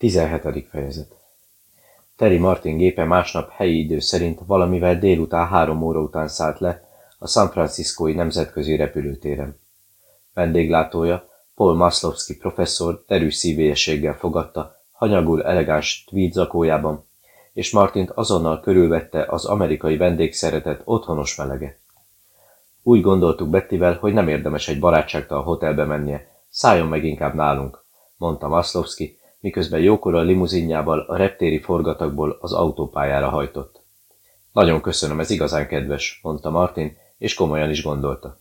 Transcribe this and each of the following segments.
17. fejezet Terry Martin gépe másnap helyi idő szerint valamivel délután három óra után szállt le a San Franciscoi nemzetközi repülőtéren. Vendéglátója, Paul Maslowski professzor terű szívélyességgel fogadta, hanyagul elegáns tweed zakójában, és Martint azonnal körülvette az amerikai vendégszeretet otthonos melege. Úgy gondoltuk Bettivel, hogy nem érdemes egy barátságtal hotelbe mennie, szálljon meg inkább nálunk, mondta Maslowski, miközben jókora limuzinjával a reptéri forgatagból az autópályára hajtott. Nagyon köszönöm, ez igazán kedves, mondta Martin, és komolyan is gondolta.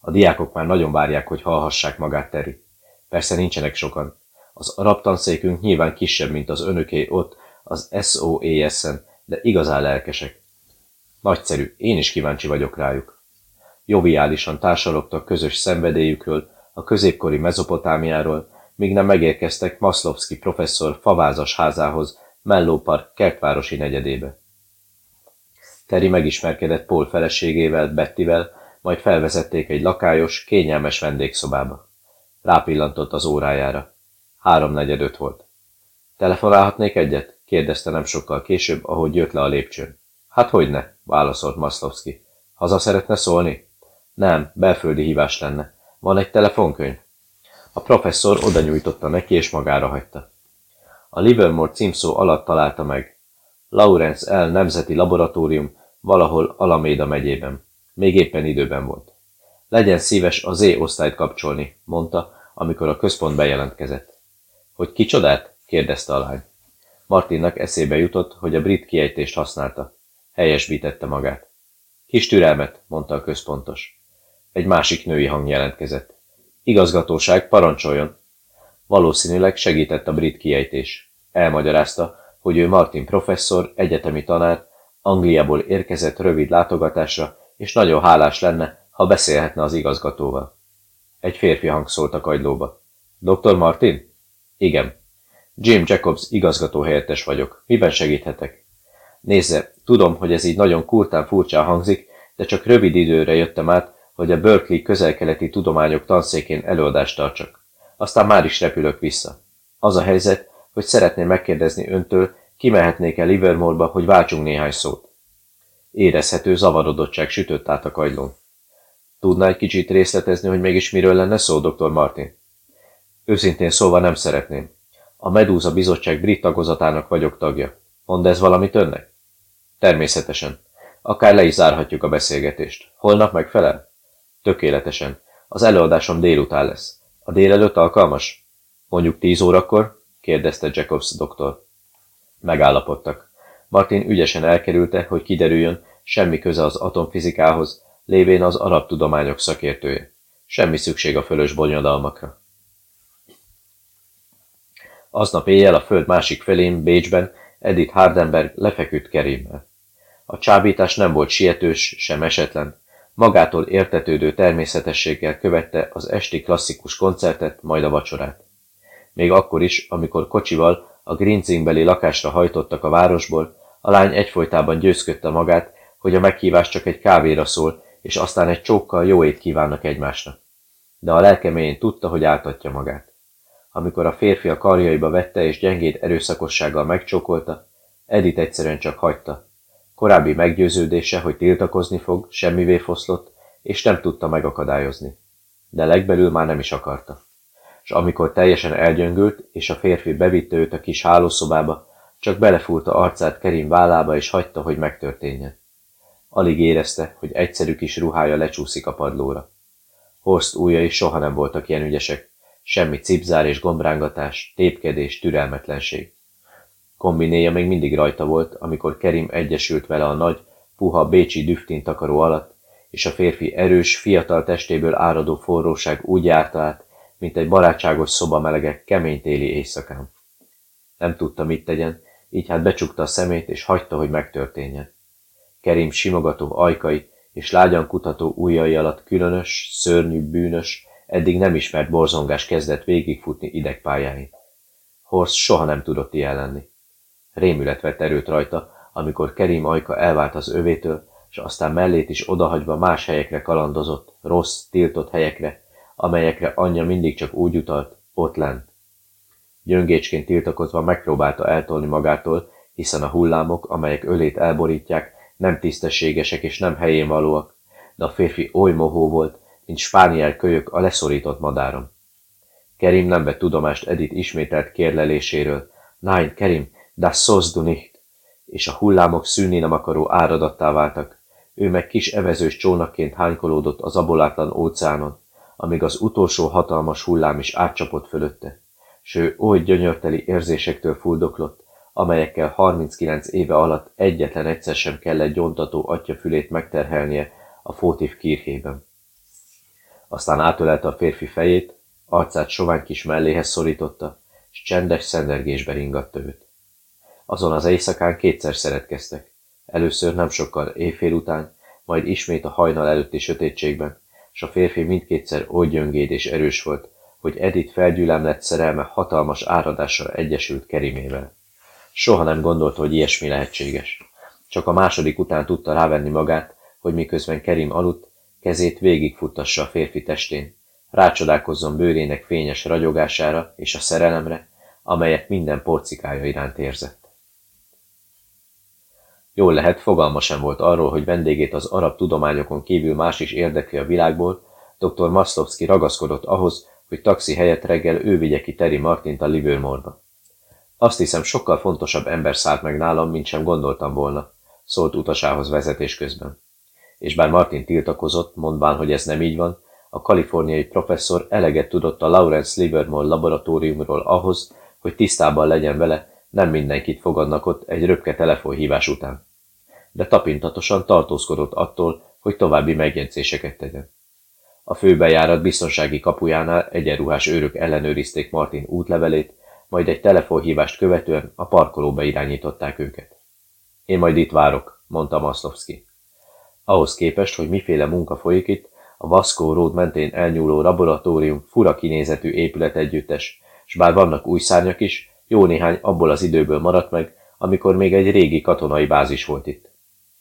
A diákok már nagyon várják, hogy hallhassák magát Terry. Persze nincsenek sokan. Az arab tanszékünk nyilván kisebb, mint az önöké ott, az SOAS-en, de igazán lelkesek. Nagyszerű, én is kíváncsi vagyok rájuk. Joviálisan társalogtak közös szenvedélyükről, a középkori mezopotámiáról, míg nem megérkeztek Maslovski professzor favázas házához, Melló Park kertvárosi negyedébe. Teri megismerkedett Paul feleségével, Bettivel, majd felvezették egy lakályos, kényelmes vendégszobába. Rápillantott az órájára. Háromnegyed öt volt. Telefonálhatnék egyet? kérdezte nem sokkal később, ahogy jött le a lépcsőn. Hát hogyne, válaszolt Maslovski. Haza szeretne szólni? Nem, belföldi hívás lenne. Van egy telefonkönyv? A professzor oda nyújtotta neki, és magára hagyta. A Livermore címszó alatt találta meg. Lawrence L. Nemzeti Laboratórium, valahol Alameda megyében. Még éppen időben volt. Legyen szíves a Z osztályt kapcsolni, mondta, amikor a központ bejelentkezett. Hogy kicsodát? kérdezte a lány. Martinnak eszébe jutott, hogy a brit kiejtést használta. Helyesbítette magát. Kis türelmet, mondta a központos. Egy másik női hang jelentkezett. Igazgatóság, parancsoljon! Valószínűleg segített a brit kiejtés. Elmagyarázta, hogy ő Martin professzor, egyetemi tanár, Angliából érkezett rövid látogatásra, és nagyon hálás lenne, ha beszélhetne az igazgatóval. Egy férfi hang szólt a kagylóba. Dr. Martin? Igen. Jim Jacobs igazgató helyettes vagyok. Miben segíthetek? Nézze, tudom, hogy ez így nagyon kurtán furcsán hangzik, de csak rövid időre jöttem át, hogy a Berkeley közelkeleti tudományok tanszékén előadást tartsak. Aztán már is repülök vissza. Az a helyzet, hogy szeretném megkérdezni öntől, kimehetnék-e Livermore-ba, hogy váltsunk néhány szót. Érezhető zavarodottság sütött át a kagylón. Tudná egy kicsit részletezni, hogy mégis miről lenne szó, dr. Martin? Őszintén szólva nem szeretném. A Medúza bizottság brit tagozatának vagyok tagja. Mond ez valamit önnek? Természetesen. Akár le is zárhatjuk a beszélgetést. Holnap megfelel? Tökéletesen. Az előadásom délután lesz. A délelőtt alkalmas? Mondjuk tíz órakor? kérdezte Jacobs doktor. Megállapodtak. Martin ügyesen elkerülte, hogy kiderüljön, semmi köze az atomfizikához, lévén az arab tudományok szakértője. Semmi szükség a fölös bonyodalmakra. Aznap éjjel a föld másik felén, Bécsben, Edith Hardenberg lefeküdt Kerimmel. A csábítás nem volt sietős, sem esetlen, Magától értetődő természetességgel követte az esti klasszikus koncertet, majd a vacsorát. Még akkor is, amikor kocsival a Grinzingbeli lakásra hajtottak a városból, a lány egyfolytában győzködte magát, hogy a meghívás csak egy kávéra szól, és aztán egy csókkal jó ét kívánnak egymásnak. De a lelkeméjén tudta, hogy áltatja magát. Amikor a férfi a karjaiba vette és gyengéd erőszakossággal megcsókolta, Edith egyszerűen csak hagyta, Korábbi meggyőződése, hogy tiltakozni fog, semmivé foszlott, és nem tudta megakadályozni. De legbelül már nem is akarta. És amikor teljesen elgyöngült, és a férfi bevitte őt a kis hálószobába, csak belefúrta arcát Kerim vállába, és hagyta, hogy megtörténjen. Alig érezte, hogy egyszerű kis ruhája lecsúszik a padlóra. Horst ujjai soha nem voltak ilyen ügyesek, semmi cipzár és gombrángatás, tépkedés, türelmetlenség. Kombinéja még mindig rajta volt, amikor Kerim egyesült vele a nagy, puha bécsi düftin takaró alatt, és a férfi erős, fiatal testéből áradó forróság úgy járta át, mint egy barátságos szoba melege kemény téli éjszakán. Nem tudta, mit tegyen, így hát becsukta a szemét, és hagyta, hogy megtörténjen. Kerim simogató ajkai és lágyan kutató ujjai alatt különös, szörnyű, bűnös, eddig nem ismert borzongás kezdett végigfutni idegpályáin. Horst soha nem tudott ilyen lenni. Rémület vett erőt rajta, amikor Kerim ajka elvált az övétől, és aztán mellét is odahagyva más helyekre kalandozott, rossz, tiltott helyekre, amelyekre anyja mindig csak úgy utalt, ott lent. Gyöngécsként tiltakozva megpróbálta eltolni magától, hiszen a hullámok, amelyek ölét elborítják, nem tisztességesek és nem helyén valóak, de a férfi oly mohó volt, mint spániel kölyök a leszorított madáron. Kerim nem vett tudomást Edith ismételt kérleléséről. Nein, Kerim, das sos du nicht! És a hullámok szűnni nem akaró áradattá váltak. Ő meg kis evezős csónakként hánykolódott az abolátlan óceánon, amíg az utolsó hatalmas hullám is átcsapott fölötte, s ő oly gyönyörteli érzésektől fuldoklott, amelyekkel 39 éve alatt egyetlen egyszer sem kellett gyontató atya fülét megterhelnie a fótív kírhében. Aztán átölelte a férfi fejét, arcát sovány kis melléhez szorította, és csendes szendergésbe ringatta őt. Azon az éjszakán kétszer szeretkeztek. Először nem sokkal éjfél után, majd ismét a hajnal előtti sötétségben, és a férfi mindkétszer oly gyöngéd és erős volt, hogy Edith felgyülemlett szerelme hatalmas áradással egyesült Kerimével. Soha nem gondolta, hogy ilyesmi lehetséges. Csak a második után tudta rávenni magát, hogy miközben Kerim aludt, kezét végigfuttassa a férfi testén, rácsodálkozzon bőrének fényes ragyogására és a szerelemre, amelyet minden porcikája iránt érzett. Jól lehet, fogalma sem volt arról, hogy vendégét az arab tudományokon kívül más is érdekli a világból, dr. Maslovski ragaszkodott ahhoz, hogy taxi helyett reggel ő vigye ki Terry Martint a Livermore-ba. Azt hiszem, sokkal fontosabb ember szállt meg nálam, mint sem gondoltam volna, szólt utasához vezetés közben. És bár Martin tiltakozott, mondván, hogy ez nem így van, a kaliforniai professzor eleget tudott a Lawrence Livermore laboratóriumról ahhoz, hogy tisztában legyen vele, nem mindenkit fogadnak ott egy röpke telefonhívás után. De tapintatosan tartózkodott attól, hogy további megjegyzéseket tegyen. A főbejárat biztonsági kapujánál egyenruhás őrök ellenőrizték Martin útlevelét, majd egy telefonhívást követően a parkolóba irányították őket. Én majd itt várok, mondta Maszlovszki. Ahhoz képest, hogy miféle munka folyik itt, a Vasco Road mentén elnyúló laboratórium fura kinézetű épület együttes, s bár vannak új szárnyak is, jó néhány abból az időből maradt meg, amikor még egy régi katonai bázis volt itt.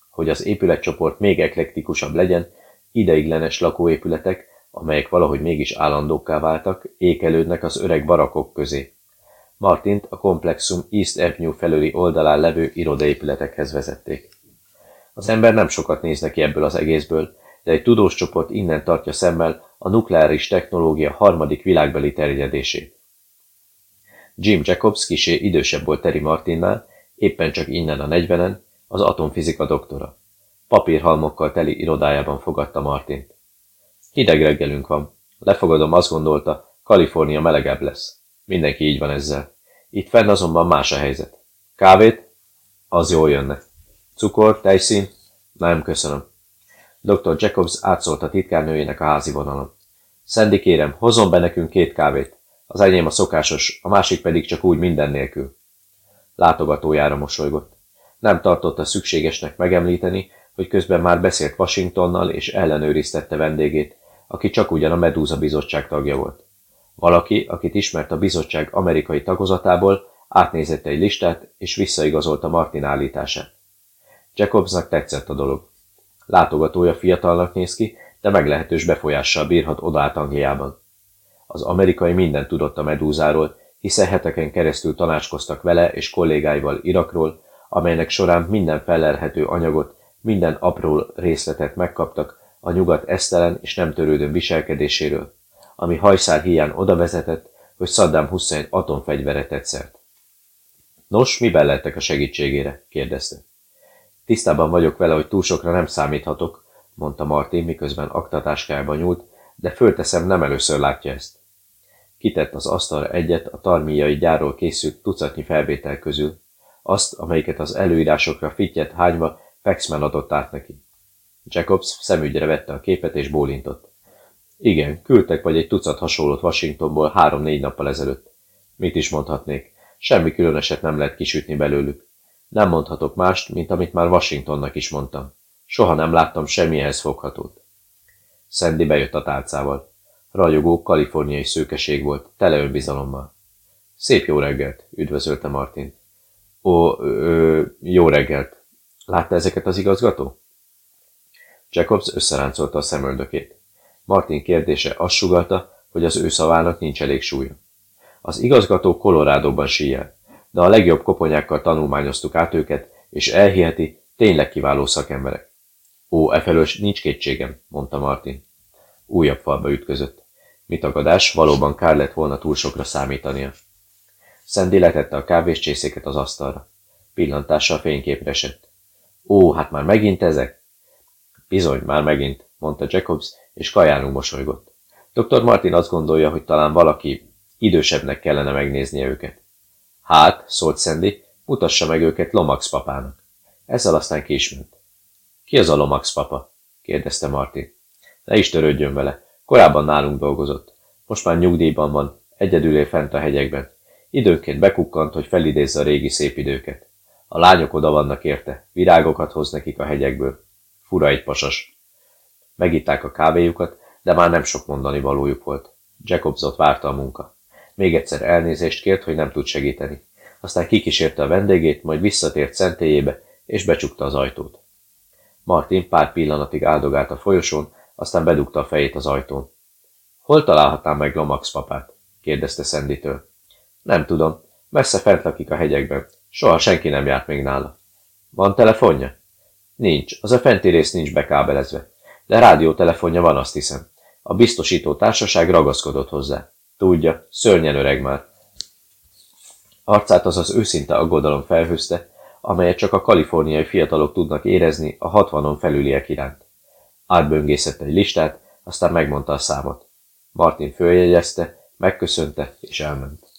Hogy az épületcsoport még eklektikusabb legyen, ideiglenes lakóépületek, amelyek valahogy mégis állandókká váltak, ékelődnek az öreg barakok közé. Martint a komplexum East Avenue felőli oldalán levő irodaépületekhez vezették. Az ember nem sokat néz neki ebből az egészből, de egy tudós csoport innen tartja szemmel a nukleáris technológia harmadik világbeli terjedését. Jim Jacobs kisé idősebb volt Terry Martinnál, éppen csak innen a negyvenen, az atomfizika doktora. Papírhalmokkal teli irodájában fogadta Martint. Hideg reggelünk van. Lefogadom, azt gondolta, Kalifornia melegebb lesz. Mindenki így van ezzel. Itt fenn azonban más a helyzet. Kávét? Az jól jönne. Cukor, tejszín? Nem, köszönöm. Dr. Jacobs átszólt a titkárnőjének a házi vonalon. Szendi kérem, hozzon be nekünk két kávét. Az enyém a szokásos, a másik pedig csak úgy minden nélkül. Látogatójára mosolygott. Nem tartotta szükségesnek megemlíteni, hogy közben már beszélt Washingtonnal és ellenőriztette vendégét, aki csak ugyan a Medúza bizottság tagja volt. Valaki, akit ismert a bizottság amerikai tagozatából, átnézett egy listát és visszaigazolta Martin állítását. Jacobsnak tetszett a dolog. Látogatója fiatalnak néz ki, de meglehetős befolyással bírhat odaát Angliában. Az amerikai mindent tudott a medúzáról, hiszen heteken keresztül tanácskoztak vele és kollégáival Irakról, amelynek során minden felelhető anyagot, minden apró részletet megkaptak a nyugat esztelen és nem törődő viselkedéséről, ami hajszár hiány oda vezetett, hogy Saddam Hussein atomfegyveret tetszert. Nos, mi lettek a segítségére? kérdezte. Tisztában vagyok vele, hogy túl sokra nem számíthatok, mondta Martin, miközben aktatáskájába nyúlt, de fölteszem, nem először látja ezt. Kitett az asztalra egyet a tarmíjai gyárról készült tucatnyi felvétel közül, azt, amelyiket az előírásokra fittyet hányva Fexman adott át neki. Jacobs szemügyre vette a képet és bólintott. Igen, küldtek vagy egy tucat hasonlót Washingtonból három-négy nappal ezelőtt. Mit is mondhatnék? Semmi különöset nem lehet kisütni belőlük. Nem mondhatok mást, mint amit már Washingtonnak is mondtam. Soha nem láttam semmihez foghatót. Sandy bejött a tálcával. Ragyogó, kaliforniai szőkeség volt, tele önbizalommal. Szép jó reggelt, üdvözölte Martin. Ó, ö, jó reggelt. Látta ezeket az igazgató? Jacobs összeráncolta a szemöldökét. Martin kérdése azt sugalta, hogy az ő szavának nincs elég súlya. Az igazgató Colorado-ban síjel, de a legjobb koponyákkal tanulmányoztuk át őket, és elhiheti, tényleg kiváló szakemberek. Ó, e felős nincs kétségem, mondta Martin. Újabb falba ütközött. Mi tagadás, valóban kár lett volna túl sokra számítania. Sandy letette a kávéscsészéket az asztalra. Pillantással fényképre esett. Ó, hát már megint ezek? Bizony, már megint, mondta Jacobs, és kajánul mosolygott. Dr. Martin azt gondolja, hogy talán valaki idősebbnek kellene megnéznie őket. Hát, szólt Sandy, mutassa meg őket Lomax papának. Ezzel aztán ki ismert. Ki az a Lomax papa? kérdezte Martin. Ne is törődjön vele. Korábban nálunk dolgozott. Most már nyugdíjban van, egyedül él fent a hegyekben. Időnként bekukkant, hogy felidézze a régi szép időket. A lányok oda vannak érte, virágokat hoz nekik a hegyekből. Fura egy pasas. Megitták a kávéjukat, de már nem sok mondani valójuk volt. Jacobsot várta a munka. Még egyszer elnézést kért, hogy nem tud segíteni. Aztán kikísérte a vendégét, majd visszatért szentélyébe, és becsukta az ajtót. Martin pár pillanatig áldogált a folyosón, aztán bedugta a fejét az ajtón. Hol találhatnám meg Lomax papát? kérdezte Szenditől. Nem tudom, messze fent lakik a hegyekben. Soha senki nem járt még nála. Van telefonja? Nincs, az a fenti rész nincs bekábelezve. De rádiótelefonja van, azt hiszem. A biztosító társaság ragaszkodott hozzá. Tudja, szörnyen öreg már. Arcát az az őszinte aggodalom felhőzte, amelyet csak a kaliforniai fiatalok tudnak érezni a hatvanon felüliek iránt. Átböngészett egy listát, aztán megmondta a számot. Martin följegyezte, megköszönte és elment.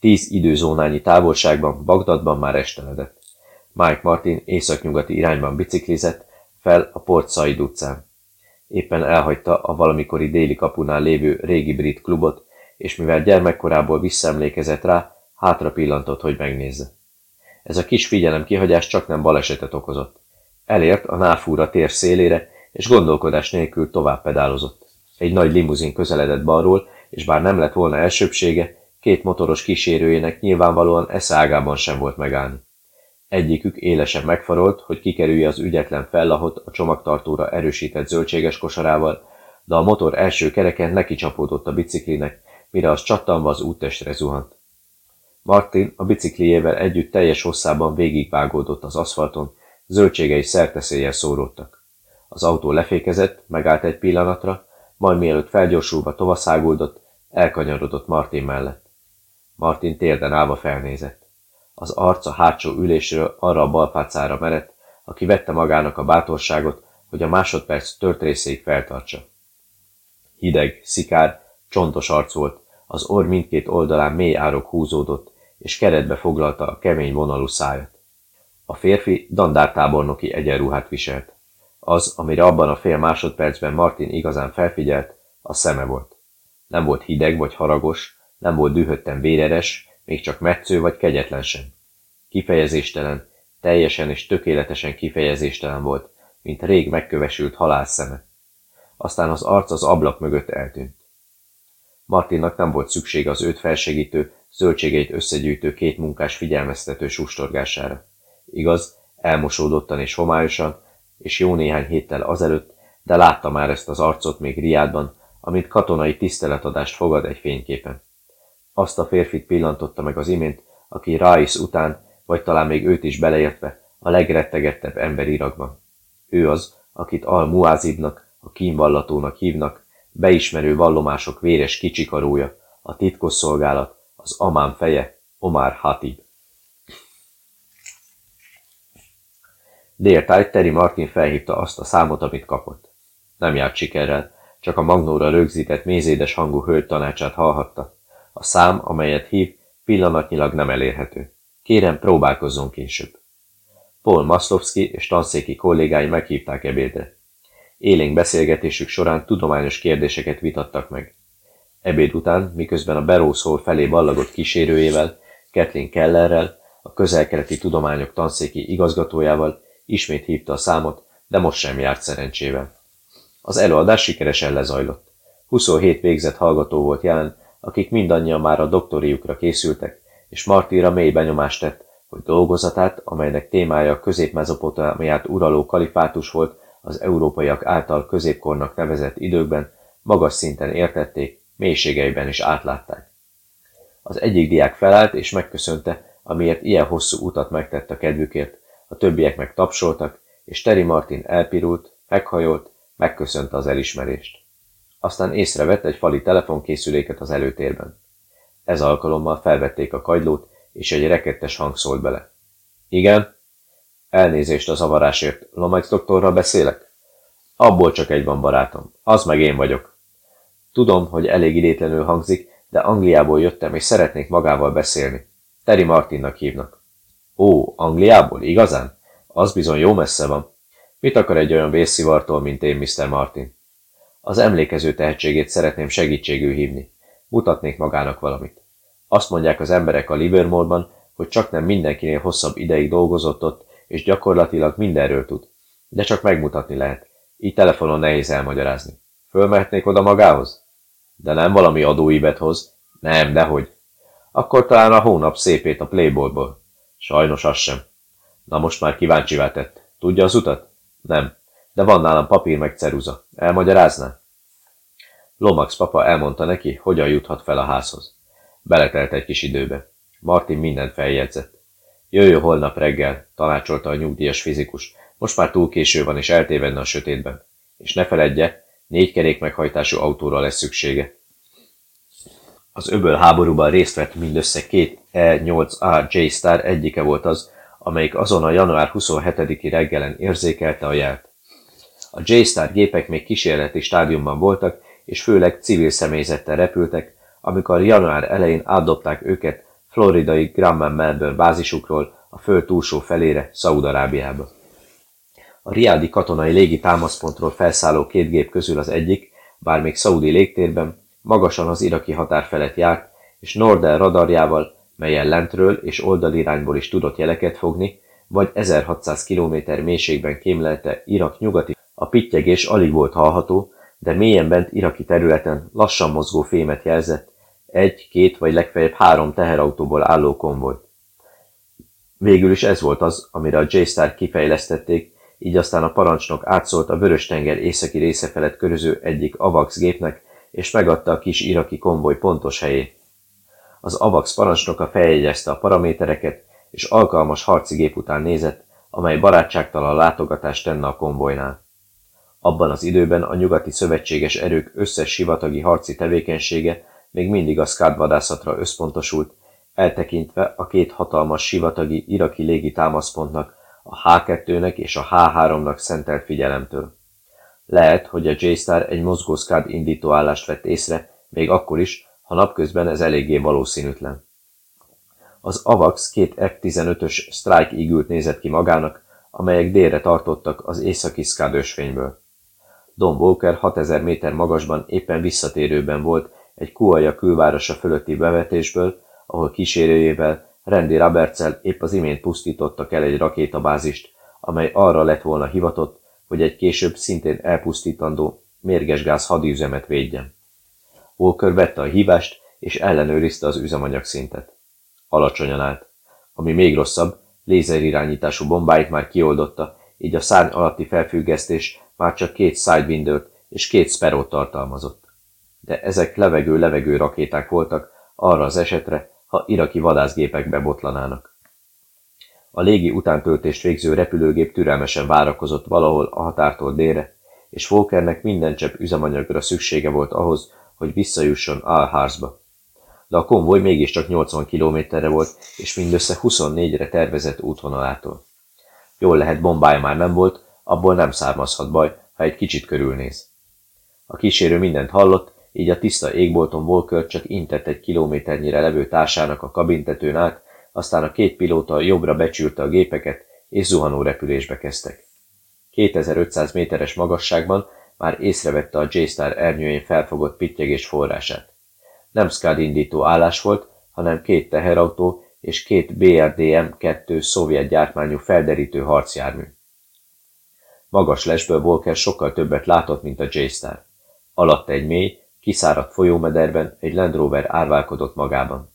Tíz időzónányi távolságban, Bagdadban már esteledett. Mike Martin északnyugati irányban biciklizett fel a Port Said utcán. Éppen elhagyta a valamikori déli kapunál lévő régi brit klubot, és mivel gyermekkorából visszaemlékezett rá, hátra pillantott, hogy megnézze. Ez a kis figyelem kihagyás csak nem balesetet okozott. Elért a náfúra tér szélére, és gondolkodás nélkül tovább pedálozott. Egy nagy limuzin közeledett balról, és bár nem lett volna elsőbsége, két motoros kísérőjének nyilvánvalóan eszágában sem volt megállni. Egyikük élesen megfarolt, hogy kikerülje az ügyetlen fellahot a csomagtartóra erősített zöldséges kosarával, de a motor első kereken neki csapódott a biciklinek, mire az csattanva az úttestre zuhant. Martin a bicikliével együtt teljes hosszában végigvágódott az aszfalton, zöldségei szerteszélyen szóródtak. Az autó lefékezett, megállt egy pillanatra, majd mielőtt felgyorsulva tovaszáguldott, elkanyarodott Martin mellett. Martin térden állva felnézett. Az arca hátsó ülésről arra a balpácára merett, aki vette magának a bátorságot, hogy a másodperc tört részéig feltartsa. Hideg, szikár, csontos arc volt, az orr mindkét oldalán mély árok húzódott, és keretbe foglalta a kemény vonalú szájat. A férfi dandártábornoki egyenruhát viselt. Az, amire abban a fél másodpercben Martin igazán felfigyelt, a szeme volt. Nem volt hideg vagy haragos, nem volt dühötten véreres, még csak metsző vagy kegyetlen sem. Kifejezéstelen, teljesen és tökéletesen kifejezéstelen volt, mint rég megkövesült szeme. Aztán az arc az ablak mögött eltűnt. Martinnak nem volt szüksége az őt felsegítő, zöldségeit összegyűjtő két munkás figyelmeztető sustorgására. Igaz, elmosódottan és homályosan, és jó néhány héttel azelőtt, de látta már ezt az arcot még Riádban, amit katonai tiszteletadást fogad egy fényképen. Azt a férfit pillantotta meg az imént, aki Rais után, vagy talán még őt is beleértve, a legrettegettebb ember Irakban. Ő az, akit Al-Muázibnak, a kínvallatónak hívnak, beismerő vallomások véres kicsikarója, a titkosszolgálat, az Amán feje, Omar Hatib. Déltájt Terry Martin felhívta azt a számot, amit kapott. Nem járt sikerrel, csak a magnóra rögzített mézédes hangú hölgy tanácsát hallhatta. A szám, amelyet hív, pillanatnyilag nem elérhető. Kérem, próbálkozzon később. Paul Maslowski és tanszéki kollégái meghívták ebédre. Élénk beszélgetésük során tudományos kérdéseket vitattak meg. Ebéd után, miközben a Berószól felé ballagott kísérőjével, Kathleen Kellerrel, a közelkeleti tudományok tanszéki igazgatójával ismét hívta a számot, de most sem járt szerencsével. Az előadás sikeresen lezajlott. 27 végzett hallgató volt jelen, akik mindannyian már a doktoriukra készültek, és Martira mély benyomást tett, hogy dolgozatát, amelynek témája a közép-mezopotámiát uraló kalifátus volt, az európaiak által középkornak nevezett időkben, magas szinten értették mélységeiben is átlátták. Az egyik diák felállt és megköszönte, amiért ilyen hosszú utat megtett a kedvükért, a többiek meg tapsoltak, és Terry Martin elpirult, meghajolt, megköszönte az elismerést. Aztán észrevett egy fali telefonkészüléket az előtérben. Ez alkalommal felvették a kagylót, és egy rekettes hang szólt bele. Igen? Elnézést a zavarásért. Lomax doktorral beszélek? Abból csak egy van, barátom. Az meg én vagyok. Tudom, hogy elég idétlenül hangzik, de Angliából jöttem, és szeretnék magával beszélni. Terry Martinnak hívnak. Ó, Angliából? Igazán? Az bizony jó messze van. Mit akar egy olyan vészivartól, mint én, Mr. Martin? Az emlékező tehetségét szeretném segítségül hívni. Mutatnék magának valamit. Azt mondják az emberek a Livermore-ban, hogy csak nem mindenkinél hosszabb ideig dolgozott ott, és gyakorlatilag mindenről tud. De csak megmutatni lehet. Így telefonon nehéz elmagyarázni. Fölmehetnék oda magához? De nem valami adóívet hoz. Nem, dehogy. Akkor talán a hónap szépét a Playboyból. Sajnos az sem. Na most már kíváncsivá tett. Tudja az utat? Nem. De van nálam papír meg ceruza. Elmagyarázná? Lomax papa elmondta neki, hogyan juthat fel a házhoz. Beletelt egy kis időbe. Martin mindent feljegyzett. Jöjjön holnap reggel, tanácsolta a nyugdíjas fizikus. Most már túl késő van, és eltévedne a sötétben. És ne feledje, négy kerék meghajtású autóra lesz szüksége. Az öböl háborúban részt vett mindössze két E8A J-Star egyike volt az, amelyik azon a január 27-i reggelen érzékelte a jelt. A J-Star gépek még kísérleti stádiumban voltak, és főleg civil személyzettel repültek, amikor január elején átdobták őket floridai Grumman Melbourne bázisukról a föld túlsó felére, Szaúd-Arábiába. A riádi katonai légi támaszpontról felszálló két gép közül az egyik, bár még szaudi légtérben, magasan az iraki határ felett járt, és Nordel radarjával, melyen lentről és oldalirányból is tudott jeleket fogni, vagy 1600 km mélységben kémlelte Irak nyugati. A pittyegés alig volt hallható, de mélyen bent iraki területen lassan mozgó fémet jelzett, egy, két vagy legfeljebb három teherautóból álló konvoj. Végül is ez volt az, amire a J-Star kifejlesztették, így aztán a parancsnok átszólt a Vörös-tenger északi része felett köröző egyik AVAX gépnek, és megadta a kis iraki konvoj pontos helyét. Az AVAX parancsnoka feljegyezte a paramétereket, és alkalmas harci gép után nézett, amely barátságtalan látogatást tenne a konvojnál. Abban az időben a nyugati szövetséges erők összes sivatagi harci tevékenysége még mindig a vadászatra összpontosult, eltekintve a két hatalmas sivatagi iraki légi támaszpontnak, a H2-nek és a H3-nak szentelt figyelemtől. Lehet, hogy a J-Star egy mozgó Scud indítóállást vett észre, még akkor is, ha napközben ez eléggé valószínűtlen. Az AVAX két F-15-ös Strike Eagle-t nézett ki magának, amelyek délre tartottak az északi Scud ösvényből. Don Walker 6000 méter magasban éppen visszatérőben volt egy Kuaja külvárosa fölötti bevetésből, ahol kísérőjével Randy Robertsel épp az imént pusztítottak el egy rakétabázist, amely arra lett volna hivatott, hogy egy később szintén elpusztítandó mérgesgáz hadüzemet védjen. Walker vette a hívást, és ellenőrizte az üzemanyag szintet. Alacsonyan állt. Ami még rosszabb, lézerirányítású bombáit már kioldotta, így a szárny alatti felfüggesztés már csak két sidewinder és két sparrow tartalmazott de ezek levegő-levegő rakéták voltak arra az esetre, ha iraki vadászgépek bebotlanának. A légi utántöltést végző repülőgép türelmesen várakozott valahol a határtól délre, és Walkernek minden csepp üzemanyagra szüksége volt ahhoz, hogy visszajusson Alharzba. De a konvoj mégiscsak 80 kilométerre volt, és mindössze 24-re tervezett útvonalától. Jól lehet bombája már nem volt, abból nem származhat baj, ha egy kicsit körülnéz. A kísérő mindent hallott, így a tiszta égbolton Volker csak intett egy kilométernyire levő társának a kabintetőn át, aztán a két pilóta jobbra becsülte a gépeket, és zuhanó repülésbe kezdtek. 2500 méteres magasságban már észrevette a J-Star ernyőjén felfogott pittyegés forrását. Nem Scud indító állás volt, hanem két teherautó és két BRDM-2 szovjet gyártmányú felderítő harcjármű. Magas lesből Volker sokkal többet látott, mint a J-Star. Alatta egy mély, Kiszáradt folyómederben egy Land Rover árválkodott magában.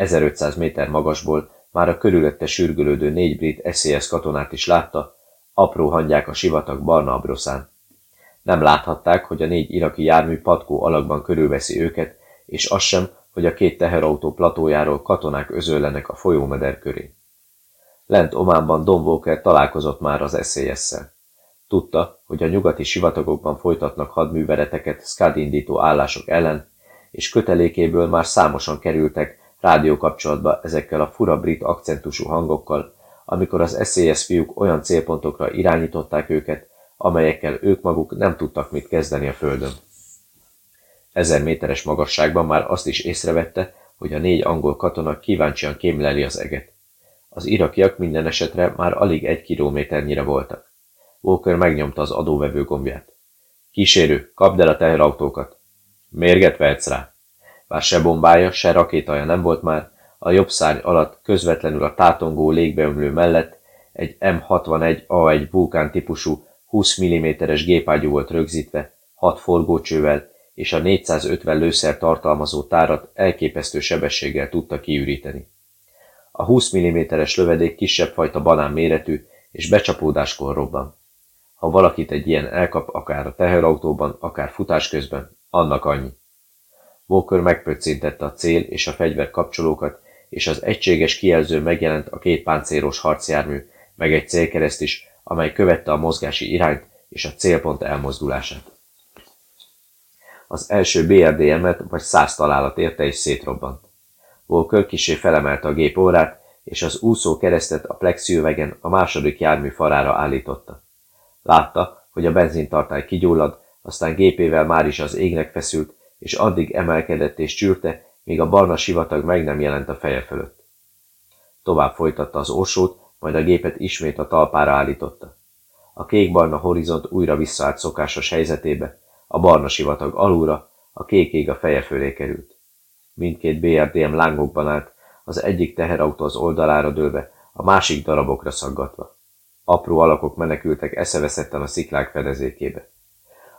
1500 méter magasból már a körülötte sürgölődő négy brit SZSZ katonát is látta, apró hangyák a sivatag barna abroszán. Nem láthatták, hogy a négy iraki jármű patkó alakban körülveszi őket, és az sem, hogy a két teherautó platójáról katonák özöllenek a folyómeder köré. Lent Ománban Don Walker találkozott már az eszélyesszel. Tudta, hogy a nyugati sivatagokban folytatnak hadműveleteket Scud indító állások ellen, és kötelékéből már számosan kerültek rádiókapcsolatba ezekkel a fura brit akcentusú hangokkal, amikor az SZSZ fiúk olyan célpontokra irányították őket, amelyekkel ők maguk nem tudtak mit kezdeni a földön. Ezer méteres magasságban már azt is észrevette, hogy a négy angol katona kíváncsian kémleli az eget. Az irakiak minden esetre már alig egy kilométernyire voltak. Walker megnyomta az adóvevő gombját. Kísérő, kapd el a teherautókat. Mérget vehetsz rá. Bár se bombája, se rakétaja nem volt már, a jobb szárny alatt közvetlenül a tátongó légbeömlő mellett egy M61A1 vulkán típusú 20 mm-es gépágyú volt rögzítve, hat forgócsővel, és a 450 lőszer tartalmazó tárat elképesztő sebességgel tudta kiüríteni. A 20 mm-es lövedék kisebb fajta banán méretű, és becsapódáskor robban. Ha valakit egy ilyen elkap akár a teherautóban, akár futás közben, annak annyi. Walker megpöccintette a cél és a fegyver kapcsolókat, és az egységes kijelző megjelent a két páncélos harcjármű, meg egy célkereszt is, amely követte a mozgási irányt és a célpont elmozdulását. Az első BRDM-et vagy száz találat érte és szétrobbant. Walker kisé felemelte a gép órát, és az úszó keresztet a plexűvegen a második jármű farára állította. Látta, hogy a benzintartály kigyullad, aztán gépével már is az égnek feszült, és addig emelkedett és csűrte, míg a barna sivatag meg nem jelent a feje fölött. Tovább folytatta az orsót, majd a gépet ismét a talpára állította. A kék-barna horizont újra visszaállt szokásos helyzetébe, a barna sivatag alulra, a kék ég a feje fölé került. Mindkét BRDM lángokban állt, az egyik teherautó az oldalára dőlve, a másik darabokra szaggatva. Apró alakok menekültek eszeveszetten a sziklák fedezékébe.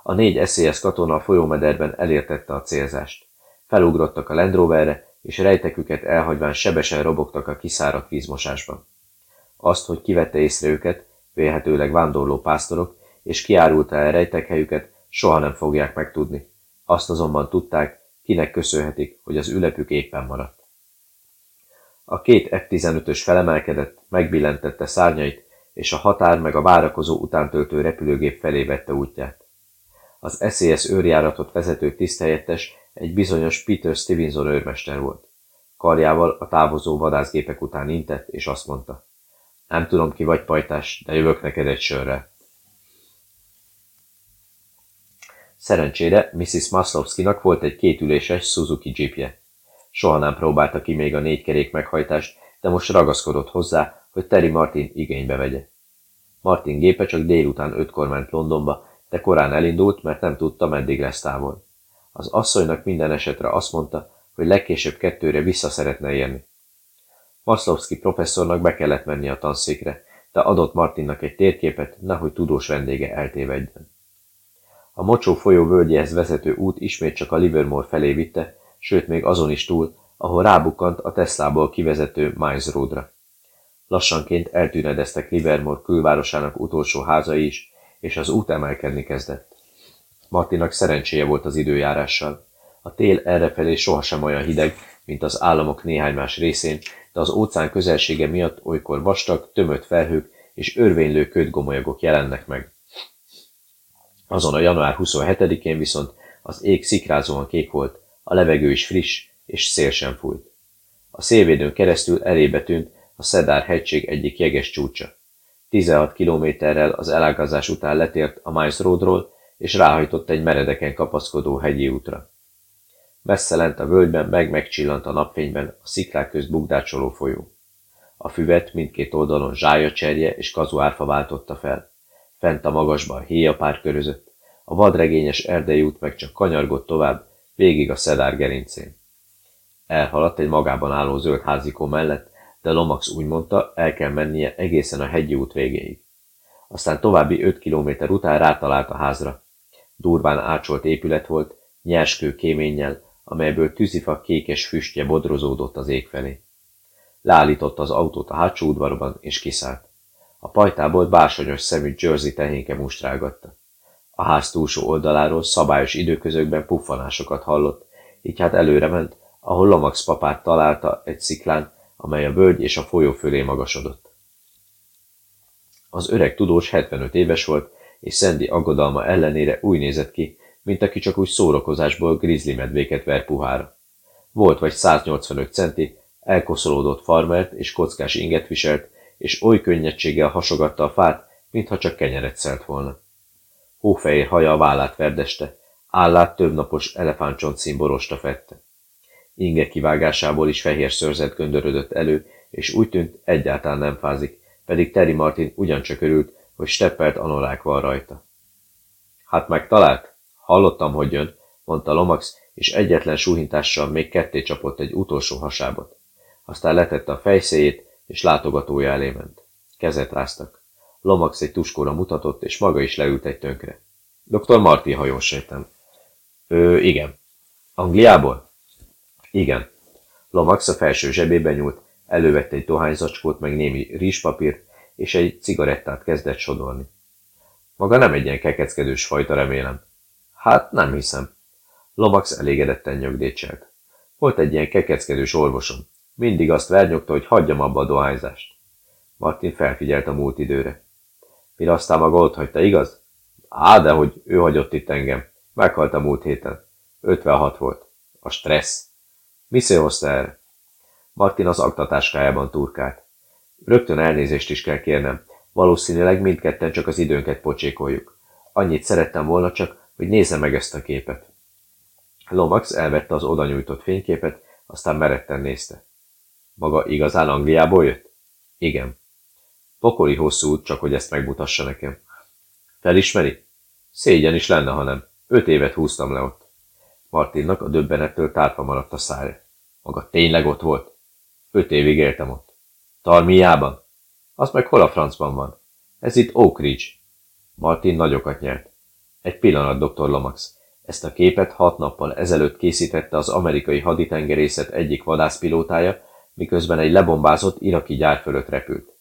A négy SZSZ katona a folyómederben elértette a célzást. Felugrottak a Land Roverre, és rejteküket elhagyván sebesen robogtak a kiszáradt vízmosásban. Azt, hogy kivette észre őket, vélhetőleg vándorló pásztorok, és kiárulta el rejtekhelyüket, soha nem fogják megtudni. Azt azonban tudták, kinek köszönhetik, hogy az ülepük éppen maradt. A két F-15-ös felemelkedett, megbillentette szárnyait, és a határ meg a várakozó utántöltő repülőgép felé vette útját. Az SES őrjáratot vezető tiszthelyettes egy bizonyos Peter Stevenson őrmester volt. Karjával a távozó vadászgépek után intett, és azt mondta. Nem tudom ki vagy pajtás, de jövök neked egy sörre. Szerencsére Mrs. Maslowskinak volt egy kétüléses Suzuki jeepje. Soha nem próbálta ki még a négy kerék meghajtást, de most ragaszkodott hozzá, hogy Terry Martin igénybe vegye. Martin gépe csak délután ötkor ment Londonba, de korán elindult, mert nem tudta, meddig lesz távol. Az asszonynak minden esetre azt mondta, hogy legkésőbb kettőre vissza szeretne érni. Maslowski professzornak be kellett menni a tanszékre, de adott Martinnak egy térképet, nehogy tudós vendége eltévedjen. A mocsó folyó völgyéhez vezető út ismét csak a Livermore felé vitte, sőt még azon is túl, ahol rábukkant a Teslából kivezető Miles Roadra. Lassanként eltűnedeztek Livermore külvárosának utolsó házai is, és az út emelkedni kezdett. Martinak szerencséje volt az időjárással. A tél errefelé sohasem olyan hideg, mint az államok néhány más részén, de az óceán közelsége miatt olykor vastag, tömött felhők és örvénylő ködgomolyagok jelennek meg. Azon a január 27-én viszont az ég szikrázóan kék volt, a levegő is friss, és szél sem fújt. A szélvédőn keresztül elébe tűnt a Szedár hegység egyik jeges csúcsa. 16 kilométerrel az elágazás után letért a Miles Roadról, és ráhajtott egy meredeken kapaszkodó hegyi útra. Messze lent a völgyben meg megcsillant a napfényben a sziklák közt bugdácsoló folyó. A füvet mindkét oldalon zsája cserje és kazuárfa váltotta fel. Fent a magasban héjapár körözött, a vadregényes erdei út meg csak kanyargott tovább, végig a szedár gerincén. Elhaladt egy magában álló zöld házikó mellett, de Lomax úgy mondta, el kell mennie egészen a hegyi út végéig. Aztán további öt kilométer után rátalált a házra. Durván ácsolt épület volt, nyerskő kéménnyel, amelyből tűzifa kékes füstje bodrozódott az ég felé. Leállította az autót a hátsó udvarban, és kiszállt. A pajtából bársonyos szemű Jersey tehénke mustrálgatta. A ház túlsó oldaláról szabályos időközökben puffanásokat hallott, így hát előre ment, ahol Lomax papát találta egy sziklán, amely a völgy és a folyó fölé magasodott. Az öreg tudós 75 éves volt, és Szendi aggodalma ellenére úgy nézett ki, mint aki csak úgy szórakozásból grizzly medvéket ver puhára. Volt vagy 185 centi, elkoszolódott farmert és kockás inget viselt, és oly könnyedséggel hasogatta a fát, mintha csak kenyeret szelt volna. Hófehér haja a vállát verdeste, állát több napos elefántcsont színborosta fette. Inge kivágásából is fehér szörzet göndörödött elő, és úgy tűnt, egyáltalán nem fázik, pedig Terry Martin ugyancsak örült, hogy steppelt anorák van rajta. Hát megtalált? Hallottam, hogy jön, mondta Lomax, és egyetlen súhintással még ketté csapott egy utolsó hasábot. Aztán letette a fejszéjét, és látogatója elé ment. Kezet ráztak. Lomax egy tuskóra mutatott, és maga is leült egy tönkre. Dr. Marti hajós értem. Ő, igen. Angliából? Igen. Lomax a felső zsebébe nyúlt, elővette egy dohányzacskót, meg némi rizspapírt, és egy cigarettát kezdett sodorni. Maga nem egy ilyen kekeckedős fajta, remélem. Hát, nem hiszem. Lomax elégedetten nyögdécselt. Volt egy ilyen kekeckedős orvosom. Mindig azt vernyogta, hogy hagyjam abba a dohányzást. Martin felfigyelt a múlt időre. Mire aztán maga ott hagyta, igaz? Á, de hogy ő hagyott itt engem. Meghalt a múlt héten. 56 volt. A stressz. Mi hozta erre? Martin az aktatáskájában turkált. Rögtön elnézést is kell kérnem. Valószínűleg mindketten csak az időnket pocsékoljuk. Annyit szerettem volna csak, hogy nézze meg ezt a képet. Lomax elvette az oda nyújtott fényképet, aztán meretten nézte. Maga igazán Angliából jött? Igen. Pokoli hosszú út, csak hogy ezt megmutassa nekem. Felismeri? Szégyen is lenne, ha nem. Öt évet húztam le ott. Martinnak a döbbenettől tárpa maradt a szája. Maga tényleg ott volt? Öt évig éltem ott. Tarmiában? Az meg hol a francban van? Ez itt Oak Ridge. Martin nagyokat nyert. Egy pillanat, dr. Lomax. Ezt a képet hat nappal ezelőtt készítette az amerikai haditengerészet egyik vadászpilótája, miközben egy lebombázott iraki gyár fölött repült.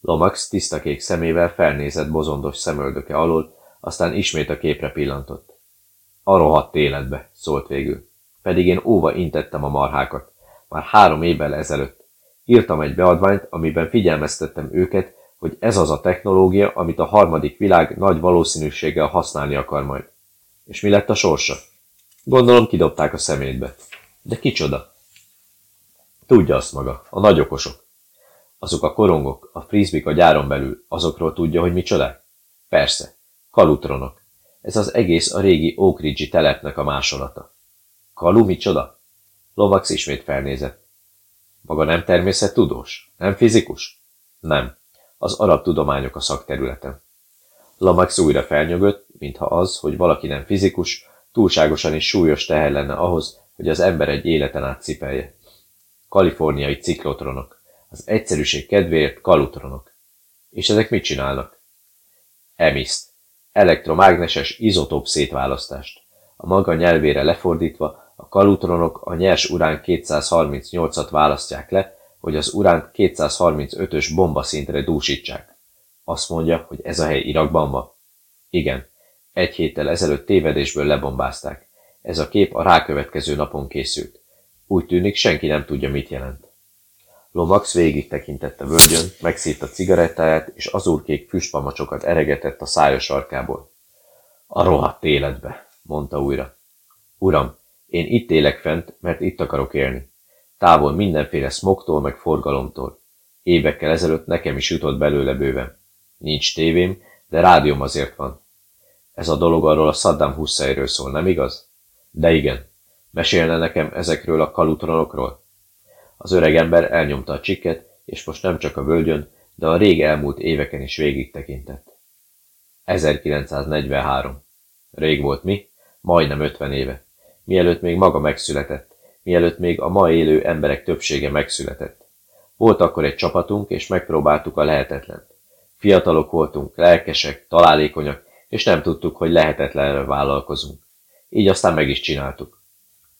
Lomax tisztakék szemével felnézett bozondos szemöldöke alól, aztán ismét a képre pillantott. A rohadt életbe, szólt végül. Pedig én óva intettem a marhákat. Már három évvel ezelőtt. Írtam egy beadványt, amiben figyelmeztettem őket, hogy ez az a technológia, amit a harmadik világ nagy valószínűséggel használni akar majd. És mi lett a sorsa? Gondolom kidobták a szemétbe. De kicsoda? Tudja azt maga, a nagyokosok. Azok a korongok, a frisbik a gyáron belül, azokról tudja, hogy micsoda? Persze, kalutronok. Ez az egész a régi Oak Ridge telepnek a másolata. Kalu micsoda? Lovax ismét felnézett. Maga nem természettudós? Nem fizikus? Nem. Az arab tudományok a szakterületem. Lomax újra felnyögött, mintha az, hogy valaki nem fizikus, túlságosan is súlyos teher lenne ahhoz, hogy az ember egy életen át cipelje. Kaliforniai ciklotronok. Az egyszerűség kedvéért kalutronok. És ezek mit csinálnak? Emiszt. Elektromágneses izotóp szétválasztást. A maga nyelvére lefordítva, a kalutronok a nyers urán 238-at választják le, hogy az uránt 235-ös bombaszintre dúsítsák. Azt mondja, hogy ez a hely Irakban van? Igen. Egy héttel ezelőtt tévedésből lebombázták. Ez a kép a rákövetkező napon készült. Úgy tűnik, senki nem tudja, mit jelent. Lomax végig tekintett a völgyön, megszívta cigarettáját, és azurkék füstpamacsokat eregetett a szája sarkából. A rohadt életbe, mondta újra. Uram, én itt élek fent, mert itt akarok élni. Távol mindenféle smogtól meg forgalomtól. Évekkel ezelőtt nekem is jutott belőle bőven. Nincs tévém, de rádióm azért van. Ez a dolog arról a Saddam Husseinről szól, nem igaz? De igen. Mesélne nekem ezekről a kalutronokról? Az öreg ember elnyomta a csikket, és most nem csak a völgyön, de a rég elmúlt éveken is végig tekintett. 1943. Rég volt mi? Majdnem 50 éve. Mielőtt még maga megszületett. Mielőtt még a ma élő emberek többsége megszületett. Volt akkor egy csapatunk, és megpróbáltuk a lehetetlent. Fiatalok voltunk, lelkesek, találékonyak, és nem tudtuk, hogy lehetetlenre vállalkozunk. Így aztán meg is csináltuk.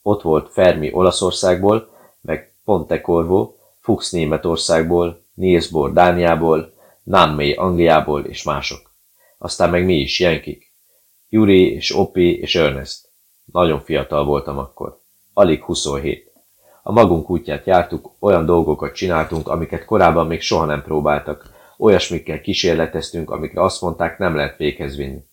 Ott volt Fermi Olaszországból, meg Pontecorvo, Fuchs Németországból, Niels Bohr Dániából, Nanmei Angliából és mások. Aztán meg mi is, Jenkik. Yuri és Opi és Ernest. Nagyon fiatal voltam akkor. Alig 27. A magunk útját jártuk, olyan dolgokat csináltunk, amiket korábban még soha nem próbáltak. Olyasmikkel kísérleteztünk, amikre azt mondták, nem lehet véghez vinni.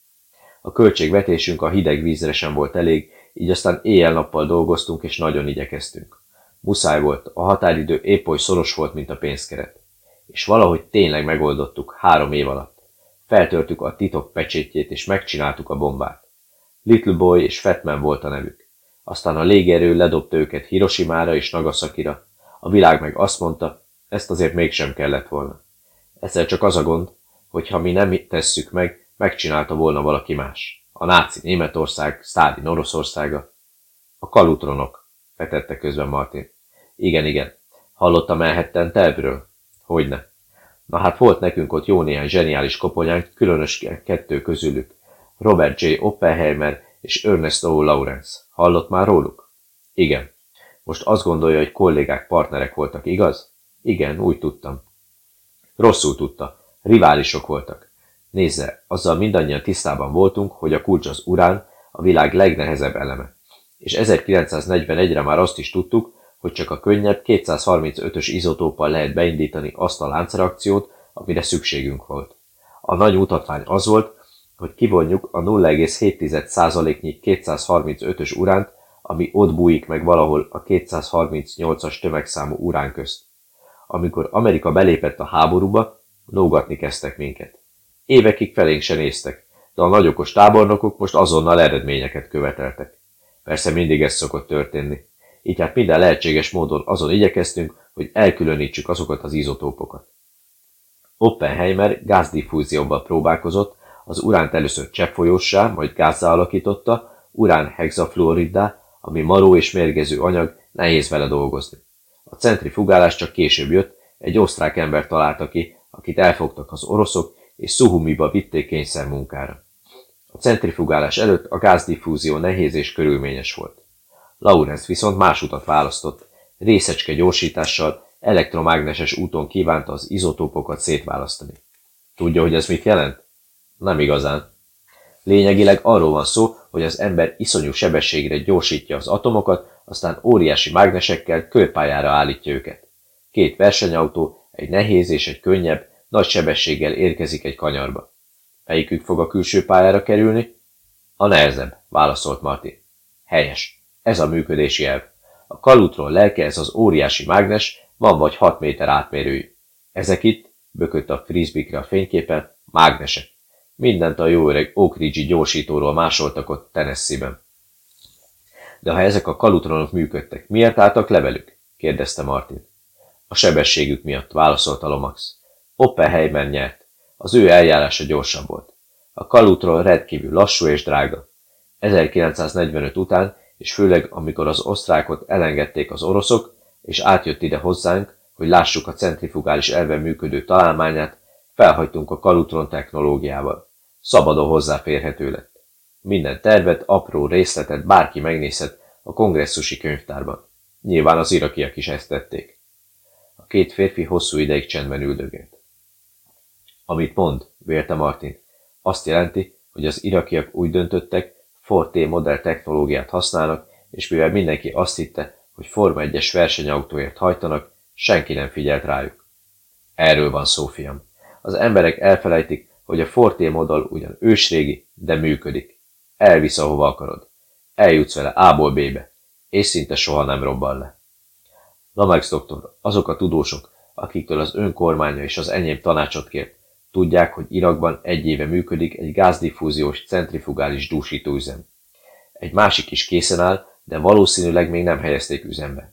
A költségvetésünk a hideg vízre sem volt elég, így aztán éjjel-nappal dolgoztunk és nagyon igyekeztünk. Muszáj volt, a határidő épp oly szoros volt, mint a pénzkeret. És valahogy tényleg megoldottuk három év alatt. Feltörtük a titok pecsétjét és megcsináltuk a bombát. Little Boy és Fatman volt a nevük. Aztán a légierő ledobta őket Hiroshimára és Nagasakira. A világ meg azt mondta, ezt azért mégsem kellett volna. Ezzel csak az a gond, hogy ha mi nem tesszük meg, megcsinálta volna valaki más. A náci Németország, Sztálin Oroszországa. A kalutronok, vetette közben Martin. Igen, igen. Hallottam elhetten tervről? Hogyne. Na hát volt nekünk ott jó néhány zseniális koponyánk, különösen kettő közülük. Robert J. Oppenheimer és Ernest O. Lawrence. Hallott már róluk? Igen. Most azt gondolja, hogy kollégák, partnerek voltak, igaz? Igen, úgy tudtam. Rosszul tudta. Riválisok voltak. Nézze, azzal mindannyian tisztában voltunk, hogy a kulcs az urán, a világ legnehezebb eleme. És 1941-re már azt is tudtuk, hogy csak a könnyebb 235-ös izotóppal lehet beindítani azt a láncreakciót, amire szükségünk volt. A nagy mutatvány az volt, hogy kivonjuk a 0,7%-nyi 235-ös uránt, ami ott bújik meg valahol a 238-as tömegszámú urán közt. Amikor Amerika belépett a háborúba, lógatni kezdtek minket. Évekig felénk se néztek, de a nagyokos tábornokok most azonnal eredményeket követeltek. Persze mindig ez szokott történni. Így hát minden lehetséges módon azon igyekeztünk, hogy elkülönítsük azokat az izotópokat. Oppenheimer gázdiffúzióban próbálkozott, az uránt először cseppfolyósá, majd gázzá alakította, urán hexafluoriddá, ami maró és mérgező anyag, nehéz vele dolgozni. A centrifugálás csak később jött, egy osztrák ember találta ki, akit elfogtak az oroszok, és Szuhumiba vitték kényszermunkára. A centrifugálás előtt a gázdiffúzió nehéz és körülményes volt. Lawrence viszont más utat választott, részecske gyorsítással, elektromágneses úton kívánta az izotópokat szétválasztani. Tudja, hogy ez mit jelent? Nem igazán. Lényegileg arról van szó, hogy az ember iszonyú sebességre gyorsítja az atomokat, aztán óriási mágnesekkel kőpályára állítja őket. Két versenyautó, egy nehéz és egy könnyebb, nagy sebességgel érkezik egy kanyarba. Melyikük fog a külső pályára kerülni? A nehezebb, válaszolt Martin. Helyes. Ez a működési elv. A kalutron lelke ez az óriási mágnes, van vagy 6 méter átmérőjű. Ezek itt, bökött a frisbikre a fényképen, mágnesek. Mindent a jó öreg Oak Ridge gyorsítóról másoltak ott Tennessee-ben. De ha ezek a kalutronok működtek, miért álltak levelük? kérdezte Martin. A sebességük miatt, válaszolta Lomax. Oppenheimer nyert. Az ő eljárása gyorsabb volt. A kalutron rendkívül lassú és drága. 1945 után, és főleg amikor az osztrákot elengedték az oroszok, és átjött ide hozzánk, hogy lássuk a centrifugális elven működő találmányát, felhagytunk a kalutron technológiával szabadon hozzáférhető lett. Minden tervet, apró részletet bárki megnézhet a kongresszusi könyvtárban. Nyilván az irakiak is ezt tették. A két férfi hosszú ideig csendben üldögélt. Amit mond, vélte Martin, azt jelenti, hogy az irakiak úgy döntöttek, Forte modell technológiát használnak, és mivel mindenki azt hitte, hogy Forma 1-es versenyautóért hajtanak, senki nem figyelt rájuk. Erről van szó, fiam. Az emberek elfelejtik, hogy a Forté modell ugyan ősrégi, de működik. Elvisz, ahova akarod. Eljutsz vele A-ból B-be, és szinte soha nem robban le. Lamax doktor, azok a tudósok, akiktől az önkormánya és az enyém tanácsot kért, tudják, hogy Irakban egy éve működik egy gázdiffúziós centrifugális dúsítóüzem. Egy másik is készen áll, de valószínűleg még nem helyezték üzembe.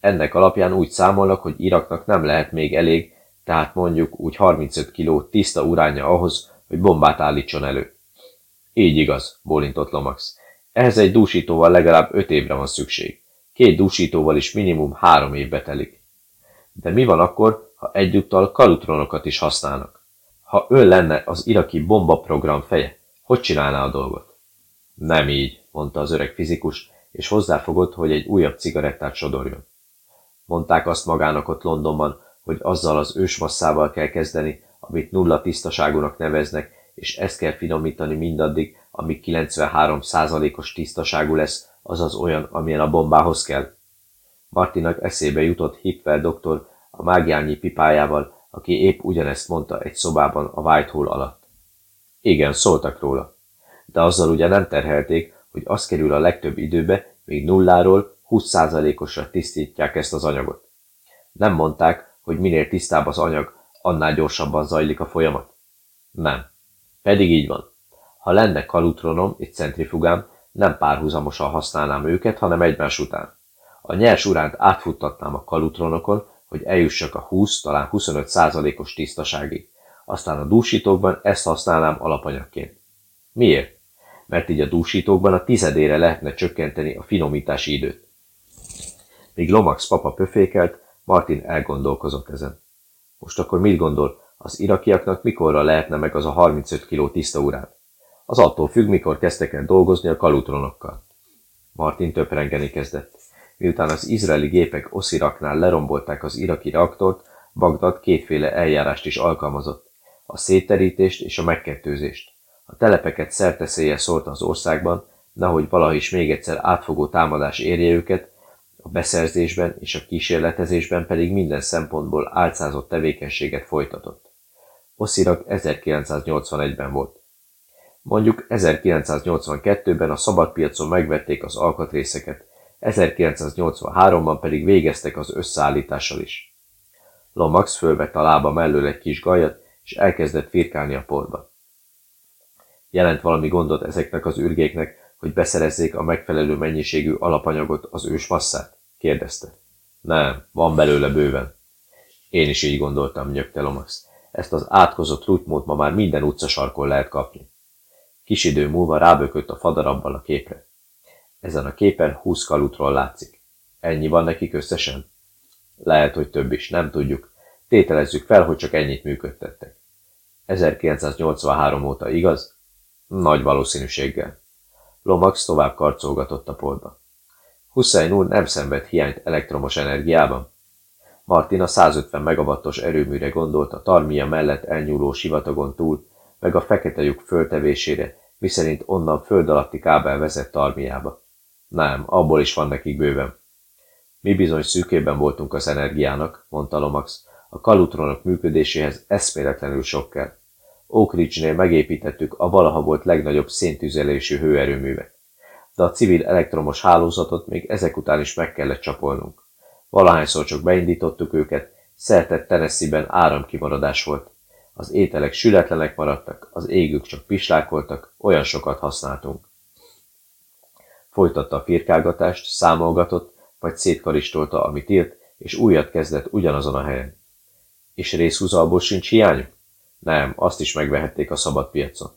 Ennek alapján úgy számolnak, hogy Iraknak nem lehet még elég tehát mondjuk úgy 35 kiló tiszta uránja ahhoz, hogy bombát állítson elő. Így igaz, bólintott Lomax. Ehhez egy dúsítóval legalább 5 évre van szükség. Két dúsítóval is minimum három évbe telik. De mi van akkor, ha egyúttal kalutronokat is használnak? Ha ő lenne az iraki bombaprogram feje, hogy csinálná a dolgot? Nem így, mondta az öreg fizikus, és hozzáfogott, hogy egy újabb cigarettát sodorjon. Mondták azt magának ott Londonban, hogy azzal az ősmasszával kell kezdeni, amit nulla tisztaságúnak neveznek, és ezt kell finomítani mindaddig, ami 93%-os tisztaságú lesz, azaz olyan, amilyen a bombához kell. Martinak eszébe jutott Hipper doktor a mágiányi pipájával, aki épp ugyanezt mondta egy szobában a Whitehall alatt. Igen, szóltak róla. De azzal ugye nem terhelték, hogy az kerül a legtöbb időbe, míg nulláról 20%-osra tisztítják ezt az anyagot. Nem mondták, hogy minél tisztább az anyag, annál gyorsabban zajlik a folyamat? Nem. Pedig így van. Ha lenne kalutronom, egy centrifugám, nem párhuzamosan használnám őket, hanem egymás után. A nyers uránt átfuttatnám a kalutronokon, hogy eljussak a 20, talán 25 százalékos tisztaságig. Aztán a dúsítókban ezt használnám alapanyagként. Miért? Mert így a dúsítókban a tizedére lehetne csökkenteni a finomítási időt. Míg Lomax papa pöfékelt, Martin elgondolkozott ezen. Most akkor mit gondol, az irakiaknak mikorra lehetne meg az a 35 kiló tiszta urán? Az attól függ, mikor kezdtek el dolgozni a kalutronokkal. Martin töprengeni kezdett. Miután az izraeli gépek Osziraknál lerombolták az iraki reaktort, Bagdad kétféle eljárást is alkalmazott. A szétterítést és a megkettőzést. A telepeket szerteszélye szólt az országban, nehogy valaha is még egyszer átfogó támadás érje őket, a beszerzésben és a kísérletezésben pedig minden szempontból álcázott tevékenységet folytatott. Oszirak 1981-ben volt. Mondjuk 1982-ben a szabadpiacon megvették az alkatrészeket, 1983-ban pedig végeztek az összeállítással is. Lomax fölvett a lába mellől egy kis gajat, és elkezdett firkálni a porba. Jelent valami gondot ezeknek az ürgéknek, hogy beszerezzék a megfelelő mennyiségű alapanyagot, az ős masszát? kérdezte. Nem, van belőle bőven. Én is így gondoltam, nyögte Lomax. Ezt az átkozott rutymót ma már minden utcasarkon lehet kapni. Kis idő múlva rábökött a fadarabbal a képre. Ezen a képen 20 kalutról látszik. Ennyi van nekik összesen? Lehet, hogy több is, nem tudjuk. Tételezzük fel, hogy csak ennyit működtettek. 1983 óta, igaz? Nagy valószínűséggel. Lomax tovább karcolgatott a porba. Hussein úr nem szenved hiányt elektromos energiában. Martin a 150 megawattos erőműre gondolt a Tarmia mellett elnyúló sivatagon túl, meg a fekete lyuk föltevésére, miszerint onnan föld alatti kábel vezet Tarmiába. Nem, abból is van nekik bőven. Mi bizony szűkében voltunk az energiának, mondta Lomax. A kalutronok működéséhez eszméletlenül sok kell. Oak Ridge-nél megépítettük a valaha volt legnagyobb széntüzelésű hőerőművet. De a civil elektromos hálózatot még ezek után is meg kellett csapolnunk. Valahányszor csak beindítottuk őket, szerte Tennessee-ben áramkimaradás volt. Az ételek sületlenek maradtak, az égük csak pislákoltak, olyan sokat használtunk. Folytatta a firkálgatást, számolgatott, vagy szétkaristolta, amit írt, és újat kezdett ugyanazon a helyen. És részhúzalból sincs hiányuk? Nem, azt is megvehették a szabad piacon.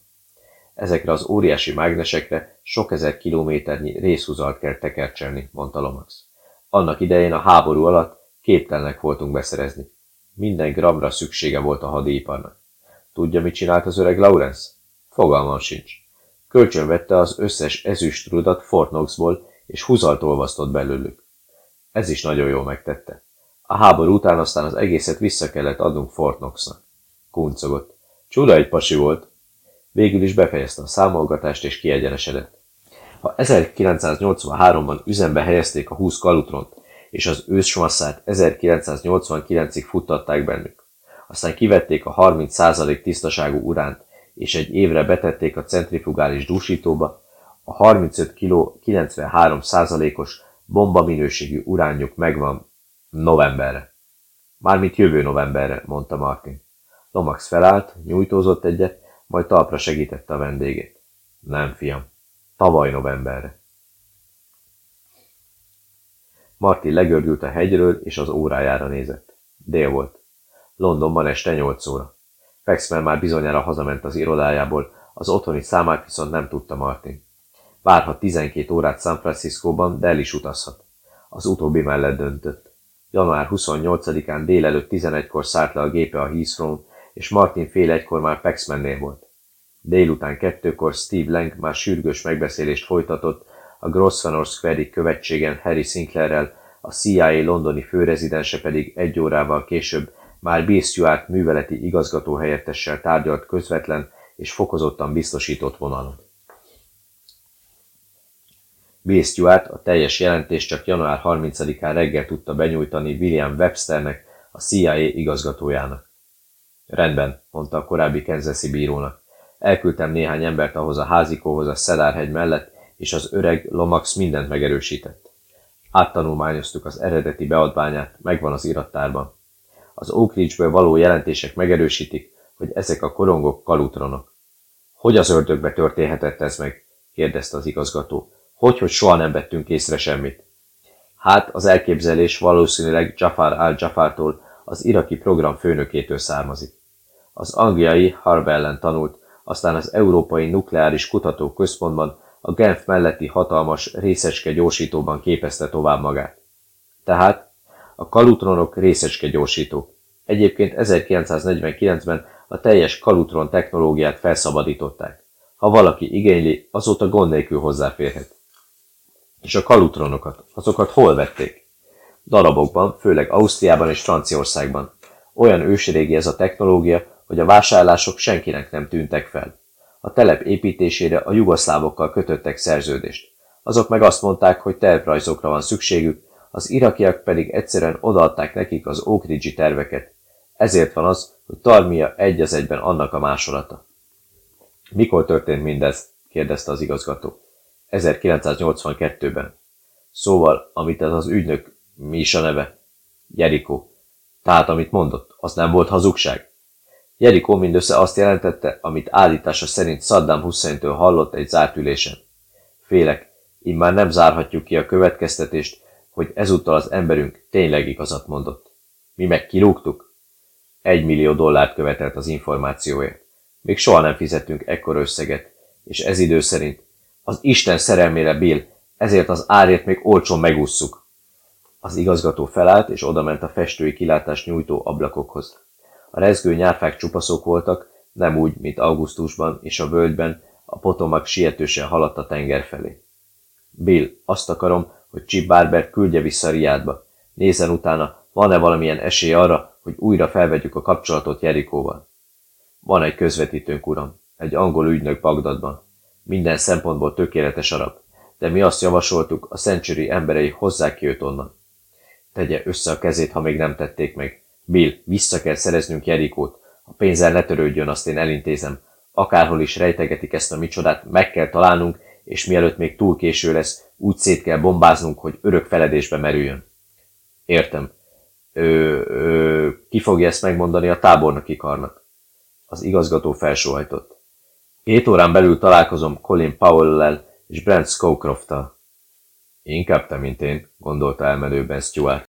Ezekre az óriási mágnesekre sok ezer kilométernyi részhúzalt kell tekercselni, mondta Lomax. Annak idején a háború alatt képtelnek voltunk beszerezni. Minden gramra szüksége volt a hadiiparnak. Tudja, mit csinált az öreg Lawrence? Fogalmam sincs. Kölcsönvette az összes ezüstrudat Fort Knoxból, és húzalt olvasztott belőlük. Ez is nagyon jól megtette. A háború után aztán az egészet vissza kellett adnunk Fort Knoxnak. Kuncogott. Csuda egy pasi volt. Végül is befejezte a számolgatást és kiegyenesedett. Ha 1983-ban üzembe helyezték a 20 kalutront, és az ősmasszát 1989-ig futtatták bennük. Aztán kivették a 30% tisztaságú uránt, és egy évre betették a centrifugális dúsítóba, a 35 kg 93%-os bomba minőségű uránjuk megvan novemberre. Mármint jövő novemberre, mondta Martin. Lomax felállt, nyújtózott egyet, majd talpra segítette a vendégét. Nem, fiam, tavaly novemberre. Martin legördült a hegyről, és az órájára nézett. Dél volt. Londonban este nyolc óra. Paxman már bizonyára hazament az irodájából, az otthoni számát viszont nem tudta Martin. Várhat 12 órát San Franciscóban, de el is utazhat. Az utóbbi mellett döntött. Január 28-án délelőtt 11-kor szállt le a gépe a heathrow és Martin fél egykor már Paxmannél volt. Délután kettőkor Steve Lang már sürgős megbeszélést folytatott a Grosvenor Square követségen Harry Sinclairrel, a CIA londoni főrezidense pedig egy órával később már Bill Stewart műveleti igazgató helyettessel tárgyalt közvetlen és fokozottan biztosított vonalon. Bill Stewart a teljes jelentést csak január 30-án reggel tudta benyújtani William Websternek, a CIA igazgatójának. Rendben, mondta a korábbi Kansasi bírónak. Elküldtem néhány embert ahhoz a házikóhoz a Szedárhegy mellett, és az öreg Lomax mindent megerősített. Áttanulmányoztuk az eredeti beadványát, megvan az irattárban. Az Oak Ridge-ből való jelentések megerősítik, hogy ezek a korongok kalutronok. Hogy az ördögbe történhetett ez meg? kérdezte az igazgató. Hogy, hogy soha nem vettünk észre semmit? Hát az elképzelés valószínűleg Jafar al-Jafartól, az iraki program főnökétől származik. Az angliai Harbellen tanult, aztán az Európai Nukleáris Kutató Központban, a Genf melletti hatalmas részecske gyorsítóban képezte tovább magát. Tehát a kalutronok részecske gyorsítók. Egyébként 1949-ben a teljes kalutron technológiát felszabadították. Ha valaki igényli, azóta gond nélkül hozzáférhet. És a kalutronokat, azokat hol vették? Darabokban, főleg Ausztriában és Franciaországban. Olyan ősrégi ez a technológia, hogy a vásárlások senkinek nem tűntek fel. A telep építésére a jugoszlávokkal kötöttek szerződést. Azok meg azt mondták, hogy tervrajzokra van szükségük, az irakiak pedig egyszerűen odaadták nekik az Oak terveket. Ezért van az, hogy Tarmia egy az egyben annak a másolata. Mikor történt mindez? kérdezte az igazgató. 1982-ben. Szóval, amit ez az ügynök, mi is a neve? Jerikó. Tehát, amit mondott, az nem volt hazugság? Jerikó mindössze azt jelentette, amit állítása szerint Saddam Hussein-től hallott egy zárt ülésen. Félek, immár nem zárhatjuk ki a következtetést, hogy ezúttal az emberünk tényleg igazat mondott. Mi meg kirúgtuk? Egy millió dollárt követelt az információért. Még soha nem fizettünk ekkor összeget, és ez idő szerint az Isten szerelmére, Bill, ezért az árért még olcsón megússzuk. Az igazgató felállt, és odament a festői kilátást nyújtó ablakokhoz. A rezgő nyárfák csupaszok voltak, nem úgy, mint augusztusban, és a völgyben a potomak sietősen haladt a tenger felé. Bill, azt akarom, hogy Chip Barber küldje vissza Riádba. Nézzen utána, van-e valamilyen esély arra, hogy újra felvegyük a kapcsolatot Jerikóval. Van egy közvetítőnk, uram, egy angol ügynök Bagdadban. Minden szempontból tökéletes arab, de mi azt javasoltuk, a Century emberei hozzák ki őt onnan. Tegye össze a kezét, ha még nem tették meg. Bill, vissza kell szereznünk Jerikót. A pénzzel ne törődjön, azt én elintézem. Akárhol is rejtegetik ezt a micsodát, meg kell találnunk, és mielőtt még túl késő lesz, úgy szét kell bombáznunk, hogy örök feledésbe merüljön. Értem. Ö, ö, ki fogja ezt megmondani a tábornoki karnak? Az igazgató felsóhajtott. Két órán belül találkozom Colin Powell-lel és Brent Scowcroft-tal. Inkább te, mint én, gondolta elmenőben Stuart.